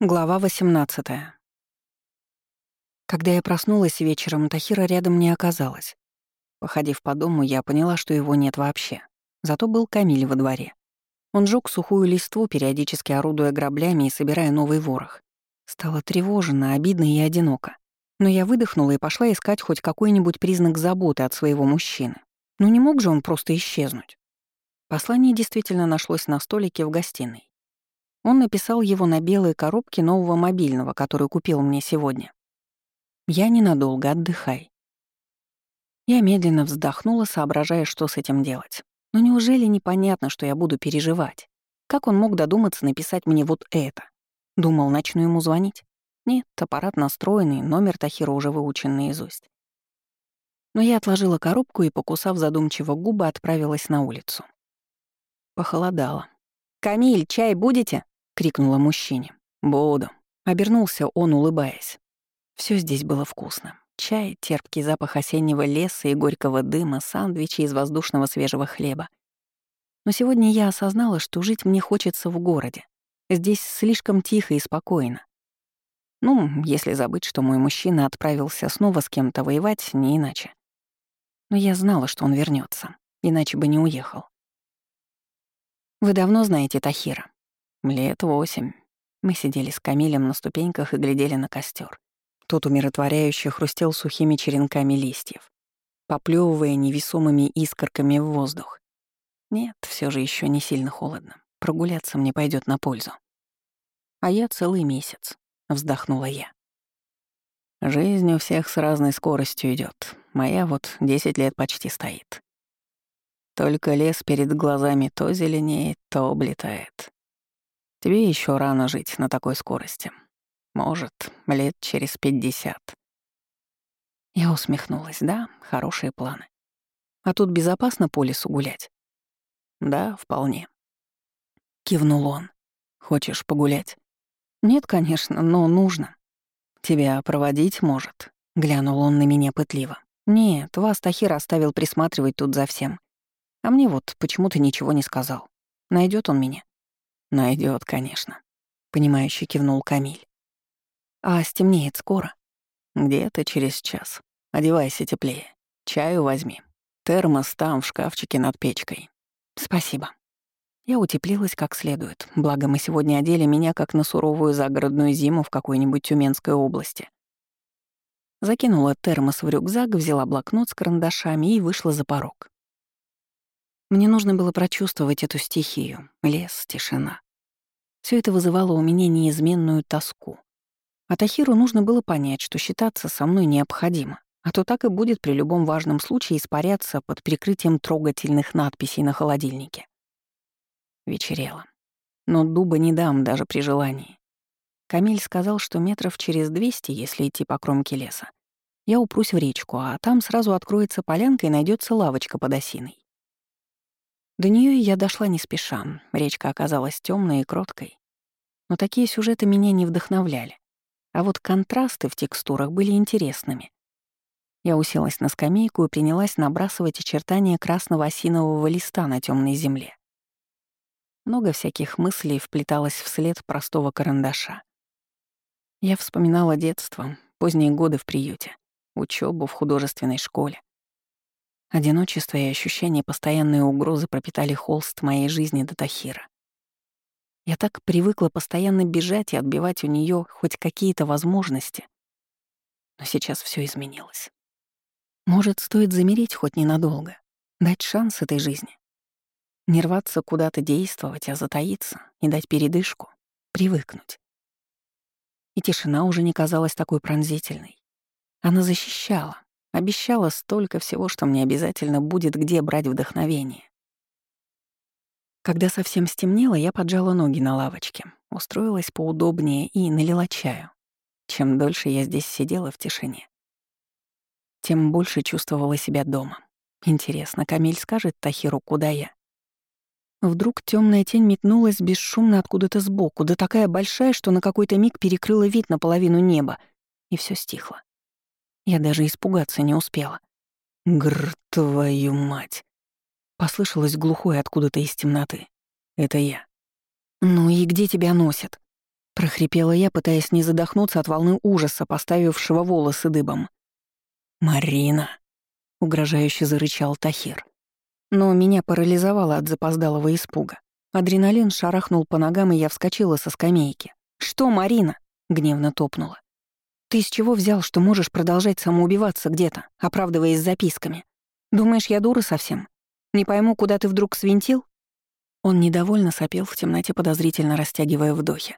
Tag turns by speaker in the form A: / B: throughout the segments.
A: Глава 18. Когда я проснулась вечером, Тахира рядом не оказалось. Походив по дому, я поняла, что его нет вообще. Зато был Камиль во дворе. Он жёг сухую листву, периодически орудуя граблями и собирая новый ворох. Стало тревожно, обидно и одиноко. Но я выдохнула и пошла искать хоть какой-нибудь признак заботы от своего мужчины. Ну не мог же он просто исчезнуть. Послание действительно нашлось на столике в гостиной. Он написал его на белой коробке нового мобильного, который купил мне сегодня. «Я ненадолго, отдыхай». Я медленно вздохнула, соображая, что с этим делать. Но неужели непонятно, что я буду переживать? Как он мог додуматься написать мне вот это? Думал, начну ему звонить? Нет, аппарат настроенный, номер Тахира уже выучен наизусть. Но я отложила коробку и, покусав задумчиво губы, отправилась на улицу. Похолодало. «Камиль, чай будете?» Крикнула мужчине. «Буду». Обернулся он, улыбаясь. Все здесь было вкусно. Чай, терпкий запах осеннего леса и горького дыма, сандвичи из воздушного свежего хлеба. Но сегодня я осознала, что жить мне хочется в городе. Здесь слишком тихо и спокойно. Ну, если забыть, что мой мужчина отправился снова с кем-то воевать, не иначе. Но я знала, что он вернется, иначе бы не уехал. «Вы давно знаете Тахира?» Лет восемь. Мы сидели с Камилем на ступеньках и глядели на костер. Тот умиротворяюще хрустел сухими черенками листьев, поплевывая невесомыми искорками в воздух. Нет, все же еще не сильно холодно. Прогуляться мне пойдет на пользу. А я целый месяц, вздохнула я. Жизнь у всех с разной скоростью идет. Моя вот десять лет почти стоит. Только лес перед глазами то зеленеет, то облетает. Тебе еще рано жить на такой скорости. Может, лет через пятьдесят. Я усмехнулась, да, хорошие планы. А тут безопасно по лесу гулять? Да, вполне. Кивнул он. Хочешь погулять? Нет, конечно, но нужно. Тебя проводить может. Глянул он на меня пытливо. Нет, вас Тахир оставил присматривать тут за всем. А мне вот почему-то ничего не сказал. Найдет он меня. Найдет, конечно. Понимающе кивнул Камиль. А стемнеет скоро. Где-то через час. Одевайся теплее. Чаю возьми. Термос там, в шкафчике над печкой. Спасибо. Я утеплилась как следует, благо мы сегодня одели меня как на суровую загородную зиму в какой-нибудь Тюменской области. Закинула термос в рюкзак, взяла блокнот с карандашами и вышла за порог. Мне нужно было прочувствовать эту стихию — лес, тишина. Все это вызывало у меня неизменную тоску. А Тахиру нужно было понять, что считаться со мной необходимо, а то так и будет при любом важном случае испаряться под прикрытием трогательных надписей на холодильнике. Вечерело. Но дуба не дам даже при желании. Камиль сказал, что метров через двести, если идти по кромке леса, я упрусь в речку, а там сразу откроется полянка и найдется лавочка под осиной. До нее я дошла не спеша, речка оказалась темной и кроткой. Но такие сюжеты меня не вдохновляли. А вот контрасты в текстурах были интересными. Я уселась на скамейку и принялась набрасывать очертания красного осинового листа на темной земле. Много всяких мыслей вплеталось вслед простого карандаша. Я вспоминала детство, поздние годы в приюте, учебу в художественной школе, Одиночество и ощущение постоянной угрозы пропитали холст моей жизни до Тахира. Я так привыкла постоянно бежать и отбивать у нее хоть какие-то возможности. Но сейчас все изменилось. Может, стоит замереть хоть ненадолго, дать шанс этой жизни. Не рваться куда-то действовать, а затаиться и дать передышку, привыкнуть. И тишина уже не казалась такой пронзительной. Она защищала, Обещала столько всего, что мне обязательно будет где брать вдохновение. Когда совсем стемнело, я поджала ноги на лавочке, устроилась поудобнее и налила чаю. Чем дольше я здесь сидела в тишине, тем больше чувствовала себя дома. Интересно, Камиль скажет Тахиру, куда я? Вдруг темная тень метнулась бесшумно откуда-то сбоку, да такая большая, что на какой-то миг перекрыла вид на половину неба, и все стихло. Я даже испугаться не успела. Гр, твою мать. Послышалось глухое откуда-то из темноты. Это я. «Ну и где тебя носят?» прохрипела я, пытаясь не задохнуться от волны ужаса, поставившего волосы дыбом. «Марина!» — угрожающе зарычал Тахир. Но меня парализовало от запоздалого испуга. Адреналин шарахнул по ногам, и я вскочила со скамейки. «Что, Марина?» — гневно топнула. «Ты с чего взял, что можешь продолжать самоубиваться где-то, оправдываясь записками? Думаешь, я дура совсем? Не пойму, куда ты вдруг свинтил?» Он недовольно сопел в темноте, подозрительно растягивая вдохи.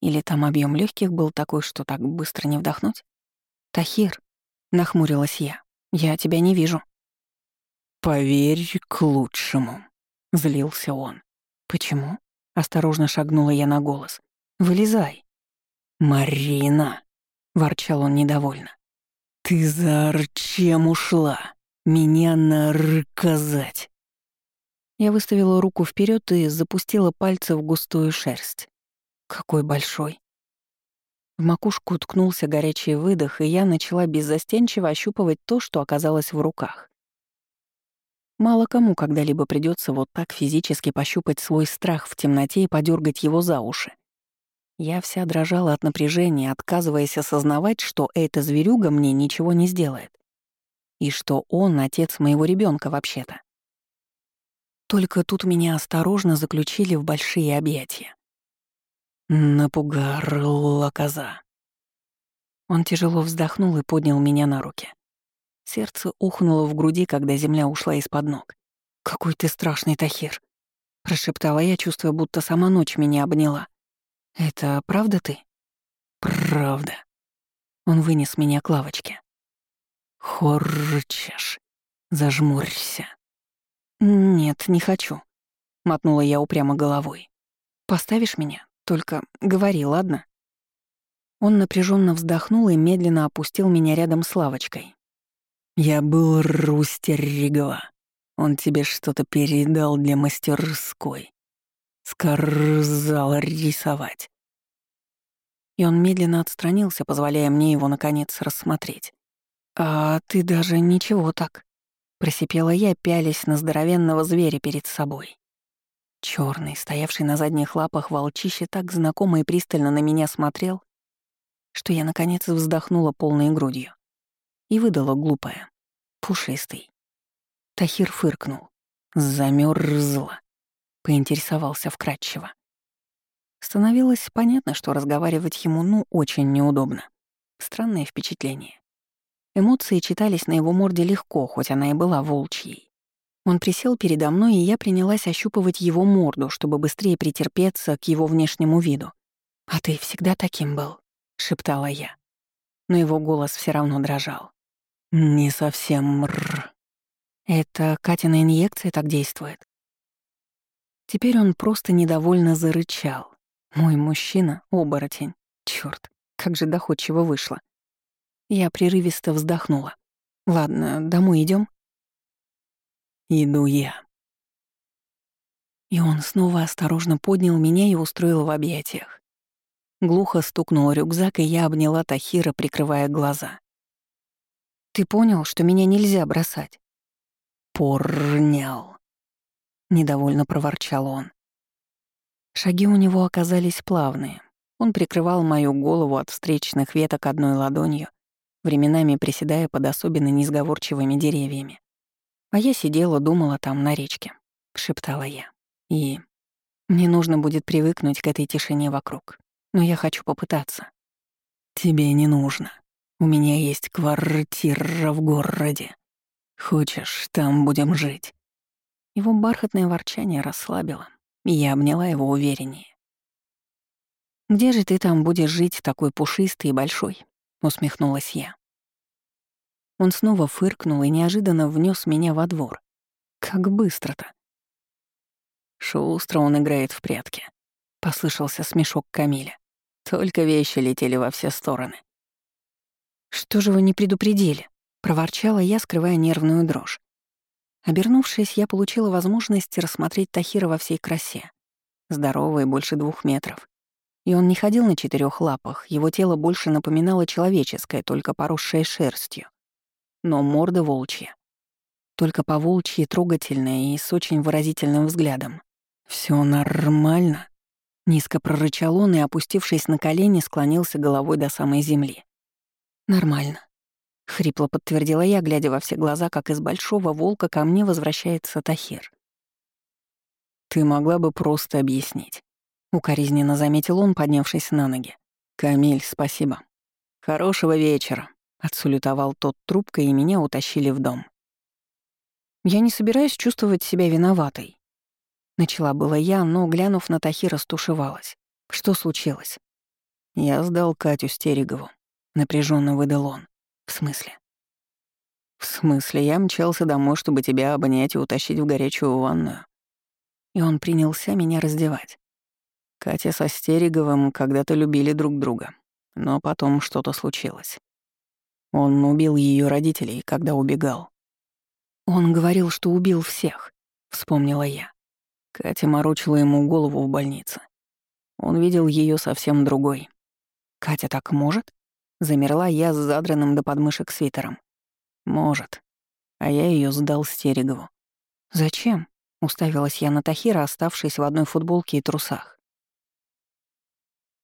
A: Или там объем легких был такой, что так быстро не вдохнуть? «Тахир», — нахмурилась я, — «я тебя не вижу».
B: «Поверь к лучшему», — злился он.
A: «Почему?» — осторожно шагнула я на голос. «Вылезай».
B: «Марина», — ворчал он недовольно. «Ты зачем ушла? Меня нарказать?»
A: Я выставила руку вперед и запустила пальцы в густую шерсть. Какой большой. В макушку уткнулся горячий выдох, и я начала беззастенчиво ощупывать то, что оказалось в руках. Мало кому когда-либо придется вот так физически пощупать свой страх в темноте и подергать его за уши. Я вся дрожала от напряжения, отказываясь осознавать, что эта зверюга мне ничего не сделает. И что он — отец моего ребенка вообще-то. Только тут меня осторожно заключили в большие объятия.
B: Напугала коза.
A: Он тяжело вздохнул и поднял меня на руки. Сердце ухнуло в груди, когда земля ушла из-под ног. «Какой ты страшный, Тахир!» — прошептала я, чувствуя, будто сама ночь меня обняла. «Это правда ты?»
B: «Правда».
A: Он вынес меня к лавочке.
B: «Хочешь? Зажмурься».
A: «Нет, не хочу», — мотнула я упрямо головой. «Поставишь меня? Только говори, ладно?» Он напряженно вздохнул и медленно опустил меня рядом с лавочкой.
B: «Я был Рустеригова. Он тебе что-то передал для мастерской. Сказал рисовать».
A: И он медленно отстранился, позволяя мне его, наконец, рассмотреть. «А ты даже ничего так», — просипела я, пялись на здоровенного зверя перед собой. Черный, стоявший на задних лапах волчище, так знакомо и пристально на меня смотрел, что я, наконец, вздохнула полной грудью и выдала глупое. Пушистый. Тахир фыркнул. Замерзла. Поинтересовался вкратчиво. Становилось понятно, что разговаривать ему ну очень неудобно. Странное впечатление. Эмоции читались на его морде легко, хоть она и была волчьей. Он присел передо мной, и я принялась ощупывать его морду, чтобы быстрее претерпеться к его внешнему виду. «А ты всегда таким был», — шептала я. Но его голос все равно дрожал.
B: «Не совсем мрр».
A: «Это Катина инъекция так действует?» Теперь он просто недовольно зарычал. Мой мужчина — оборотень. Чёрт, как же доходчиво вышло. Я прерывисто вздохнула. «Ладно, домой идем.
B: «Иду я».
A: И он снова осторожно поднял меня и устроил в объятиях. Глухо стукнул рюкзак, и я обняла Тахира, прикрывая глаза. Ты понял, что меня нельзя бросать?»
B: «Порнял», — недовольно проворчал он.
A: Шаги у него оказались плавные. Он прикрывал мою голову от встречных веток одной ладонью, временами приседая под особенно несговорчивыми деревьями. А я сидела, думала там, на речке, — шептала я. И мне нужно будет привыкнуть к этой тишине вокруг. Но я хочу попытаться.
B: Тебе не нужно. У меня есть квартира в городе. Хочешь, там будем жить?»
A: Его бархатное ворчание расслабило, и я обняла его увереннее. «Где же ты там будешь жить, такой пушистый и большой?» — усмехнулась я. Он снова фыркнул и неожиданно внес меня во двор. Как быстро-то. Шустро он играет в прятки. Послышался смешок Камиля. Только вещи летели во все стороны. «Что же вы не предупредили?» — проворчала я, скрывая нервную дрожь. Обернувшись, я получила возможность рассмотреть Тахира во всей красе. Здоровый, больше двух метров. И он не ходил на четырех лапах, его тело больше напоминало человеческое, только поросшее шерстью. Но морда волчья. Только по волчьи трогательная и с очень выразительным взглядом. Все нормально?» Низко прорычал он и, опустившись на колени, склонился головой до самой земли. «Нормально», — хрипло подтвердила я, глядя во все глаза, как из большого волка ко мне возвращается Тахир.
B: «Ты могла бы просто объяснить», — укоризненно заметил он, поднявшись на ноги. «Камиль, спасибо. Хорошего вечера», — отсулютовал тот трубкой, и меня утащили в дом.
A: «Я не собираюсь чувствовать себя виноватой», Начала было я, но, глянув на Тахира, стушевалась. Что случилось?
B: Я сдал Катю Стерегову. Напряженно выдал он.
A: В смысле?
B: В смысле, я мчался домой, чтобы тебя обнять и утащить в горячую ванную.
A: И он принялся меня раздевать.
B: Катя со Стереговым когда-то любили друг друга, но потом что-то случилось. Он убил ее родителей, когда убегал.
A: Он говорил, что убил всех, вспомнила я.
B: Катя морочила ему голову в больнице. Он видел ее совсем другой.
A: «Катя так может?» Замерла я с задранным до подмышек свитером.
B: «Может. А я ее сдал Стерегову».
A: «Зачем?» — уставилась я на Тахира, оставшись в одной футболке и трусах.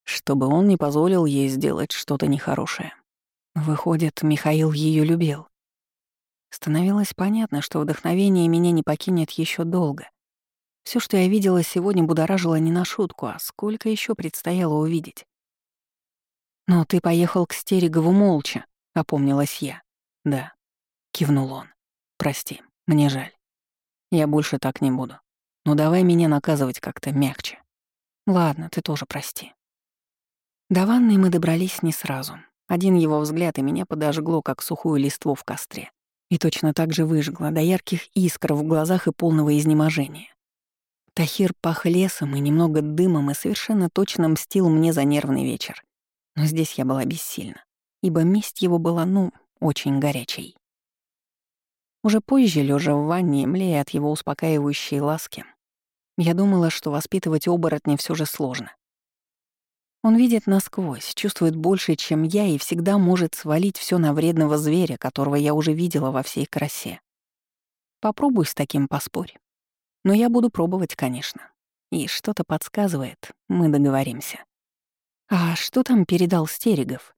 B: «Чтобы он не позволил ей сделать что-то нехорошее».
A: Выходит, Михаил ее любил. Становилось понятно, что вдохновение меня не покинет еще долго. Все, что я видела сегодня, будоражило не на шутку, а сколько еще предстояло увидеть. «Но ты поехал к Стерегову молча», — опомнилась я.
B: «Да», — кивнул он. «Прости, мне жаль. Я больше так не буду. Но давай меня наказывать как-то мягче».
A: «Ладно, ты тоже прости». До ванной мы добрались не сразу. Один его взгляд и меня подожгло, как сухую листву в костре. И точно так же выжгло, до ярких искр в глазах и полного изнеможения. Тахир пах лесом и немного дымом и совершенно точно мстил мне за нервный вечер. Но здесь я была бессильна, ибо месть его была, ну, очень горячей. Уже позже, лежа в ванне, млея от его успокаивающей ласки, я думала, что воспитывать оборотня все же сложно. Он видит насквозь, чувствует больше, чем я, и всегда может свалить все на вредного зверя, которого я уже видела во всей красе. Попробуй с таким поспорь. Но я буду пробовать, конечно. И что-то подсказывает, мы договоримся. А что там передал Стерегов?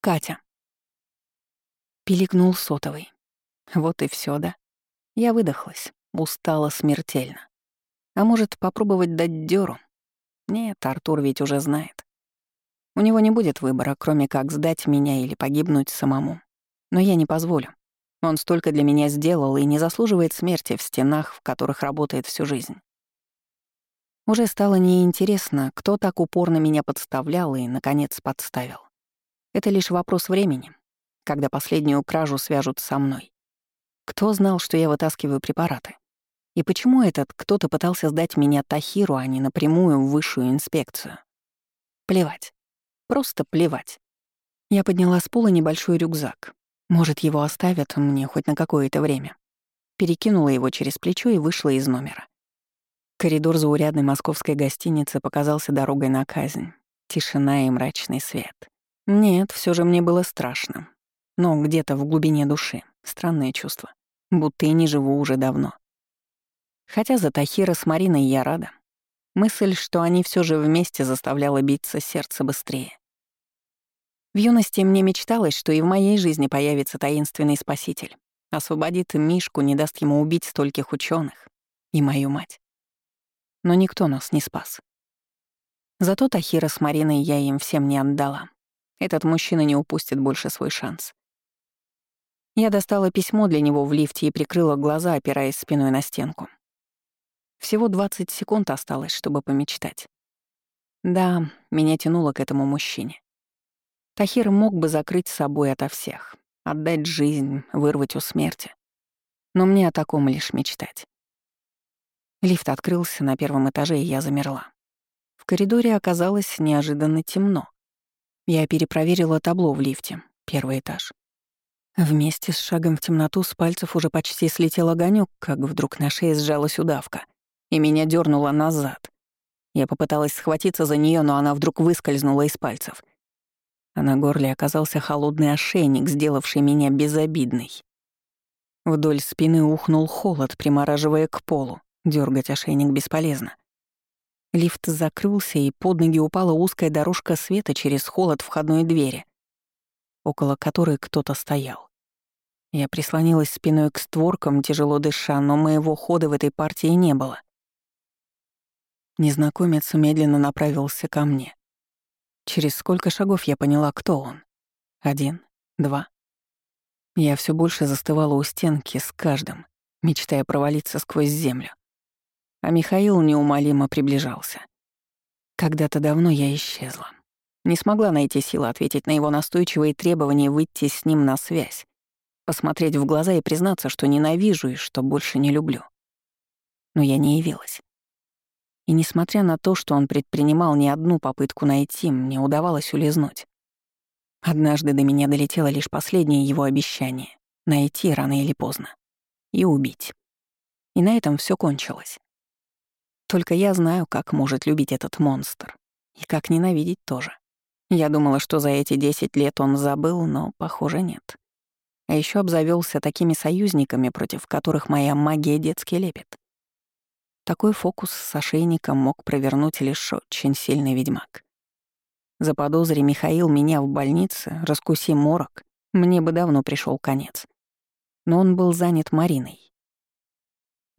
A: Катя. Пиликнул сотовый. Вот и все, да? Я выдохлась, устала смертельно. А может, попробовать дать дёру? Нет, Артур ведь уже знает. У него не будет выбора, кроме как сдать меня или погибнуть самому. Но я не позволю. Он столько для меня сделал и не заслуживает смерти в стенах, в которых работает всю жизнь. Уже стало неинтересно, кто так упорно меня подставлял и, наконец, подставил. Это лишь вопрос времени, когда последнюю кражу свяжут со мной. Кто знал, что я вытаскиваю препараты? И почему этот кто-то пытался сдать меня Тахиру, а не напрямую в высшую инспекцию? Плевать. Просто плевать. Я подняла с пола небольшой рюкзак, может, его оставят мне хоть на какое-то время. Перекинула его через плечо и вышла из номера. Коридор заурядной московской гостиницы показался дорогой на казнь. Тишина и мрачный свет. Нет, все же мне было страшно. Но где-то в глубине души. Странное чувство. Будто и не живу уже давно. Хотя за Тахира с Мариной я рада. Мысль, что они все же вместе заставляла биться сердце быстрее. В юности мне мечталось, что и в моей жизни появится таинственный спаситель, освободит Мишку, не даст ему убить стольких ученых и мою мать. Но никто нас не спас. Зато Тахира с Мариной я им всем не отдала. Этот мужчина не упустит больше свой шанс. Я достала письмо для него в лифте и прикрыла глаза, опираясь спиной на стенку. Всего 20 секунд осталось, чтобы помечтать. Да, меня тянуло к этому мужчине. Тахир мог бы закрыть собой ото всех, отдать жизнь, вырвать у смерти. Но мне о таком лишь мечтать. Лифт открылся на первом этаже, и я замерла. В коридоре оказалось неожиданно темно. Я перепроверила табло в лифте, первый этаж. Вместе с шагом в темноту с пальцев уже почти слетел огонек, как вдруг на шее сжалась удавка, и меня дернуло назад. Я попыталась схватиться за нее, но она вдруг выскользнула из пальцев — а на горле оказался холодный ошейник, сделавший меня безобидной. Вдоль спины ухнул холод, примораживая к полу, Дергать ошейник бесполезно. Лифт закрылся, и под ноги упала узкая дорожка света через холод входной двери, около которой кто-то стоял. Я прислонилась спиной к створкам, тяжело дыша, но моего хода в этой партии не было. Незнакомец медленно направился ко мне. Через сколько шагов я поняла, кто он. Один, два. Я все больше застывала у стенки с каждым, мечтая провалиться сквозь землю. А Михаил неумолимо приближался. Когда-то давно я исчезла. Не смогла найти силы ответить на его настойчивые требования выйти с ним на связь, посмотреть в глаза и признаться, что ненавижу и что больше не люблю. Но я не явилась. И несмотря на то, что он предпринимал не одну попытку найти, мне удавалось улизнуть. Однажды до меня долетело лишь последнее его обещание — найти рано или поздно. И убить. И на этом все кончилось. Только я знаю, как может любить этот монстр. И как ненавидеть тоже. Я думала, что за эти 10 лет он забыл, но, похоже, нет. А еще обзавелся такими союзниками, против которых моя магия детский лепет. Такой фокус с ошейником мог провернуть лишь очень сильный ведьмак. За подозре Михаил меня в больнице, раскуси морок, мне бы давно пришел конец. Но он был занят Мариной.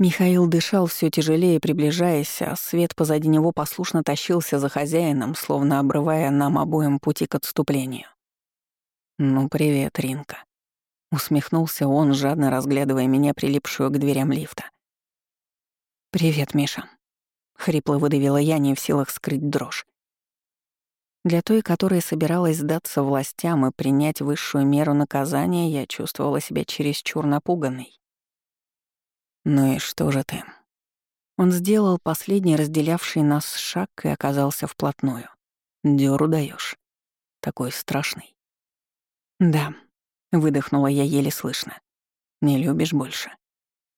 A: Михаил дышал все тяжелее, приближаясь, а свет позади него послушно тащился за хозяином, словно обрывая нам обоим пути к отступлению. «Ну, привет, Ринка», — усмехнулся он, жадно разглядывая меня, прилипшую к дверям лифта. «Привет, Миша», — хрипло выдавила я, не в силах скрыть дрожь. Для той, которая собиралась сдаться властям и принять высшую меру наказания, я чувствовала себя чересчур напуганной. «Ну и что же ты?» Он сделал последний разделявший нас шаг и оказался вплотную. Дёру даешь. Такой страшный. «Да», — выдохнула я еле слышно. «Не любишь больше?»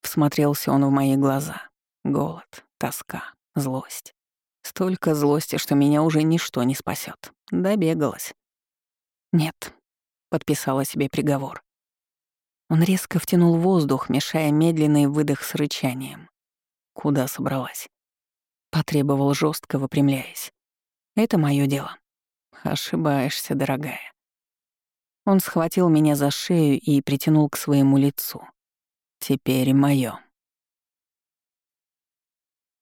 A: Всмотрелся он в мои глаза. Голод, тоска, злость. Столько злости, что меня уже ничто не спасет. Добегалась. «Нет», — подписала себе приговор. Он резко втянул воздух, мешая медленный выдох с рычанием. Куда собралась? Потребовал жестко, выпрямляясь. Это мое дело. Ошибаешься, дорогая. Он схватил меня за шею и притянул к своему лицу. Теперь моё.